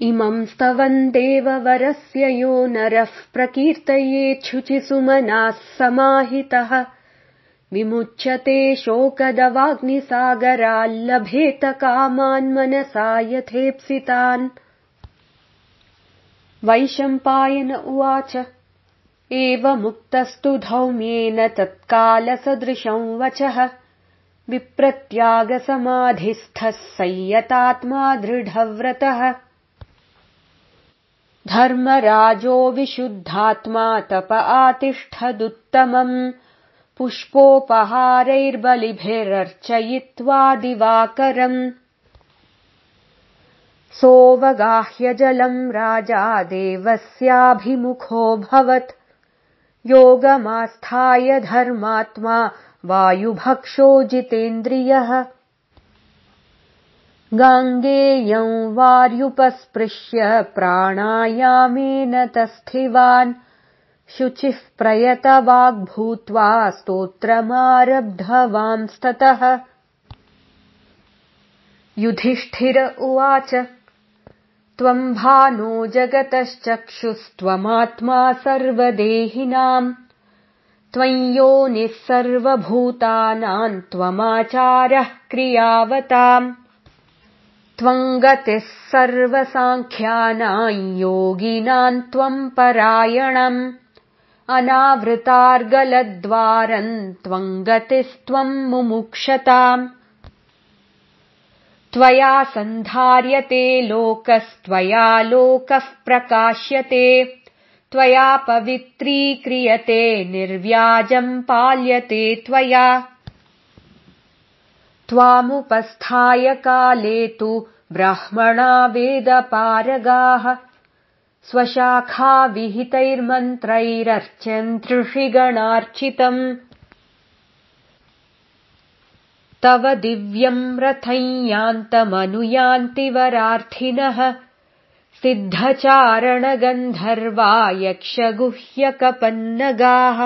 इमम् स्तवन् देववरस्य यो नरः प्रकीर्तयेच्छुचिसुमनाः समाहितः। विमुच्यते शोकदवाग्निसागराल्लभेत कामान्मनसा यथेप्सितान्। वैशम्पायन उवाच एवमुक्तस्तु धौम्येन तत्कालसदृशं वचः। विप्रत्यागसमाधिस्थः संयतात्मा दृढव्रतः धर्मराजो विशुद्धात्मा तप आतिष्ठदुत्तमम्। पुष्पोपहारैर्बलिभिरर्चयित्वा दिवाकरम् सोऽवगाह्यजलम् राजा देवस्याभिमुखोऽभवत् योगमास्थाय धर्मात्मा वायुभक्षो जितेन्द्रियः गाङ्गेयम् वार्युपस्पृश्य प्राणायामेन तस्थिवान्। शुचिः प्रयतवाग्भूत्वा स्तोत्रमारब्धवांस्ततः। युधिष्ठिर उवाच त्वम् भानो जगतश्चक्षुस्त्वमात्मा सर्वदेहिनाम्। त्वय्योनिः सर्वभूतानाम् त्वमाचारः क्रियावताम् त्वम् गतिः सर्वसाङ्ख्यानाम् योगिनाम् त्वम् परायणम्। अनावृतार्गलद्वारम् त्वम् गतिस्त्वम् मुमुक्षताम्। त्वया सन्धार्यते लोकस्त्वया लोकः प्रकाश्यते। त्वया पवित्रीक्रियते निर्व्याजम् पाल्यते त्वया त्वामुपस्थाय काले तु ब्राह्मणा वेदपारगाः स्वशाखाविहितैर्मन्त्रैरर्च्यन्त्रिषिगणार्चितम्। तव दिव्यम् रथम् यान्तमनुयान्ति वरार्थिनः सिद्धचारणगन्धर्वा यक्षगुह्यकपन्नगाः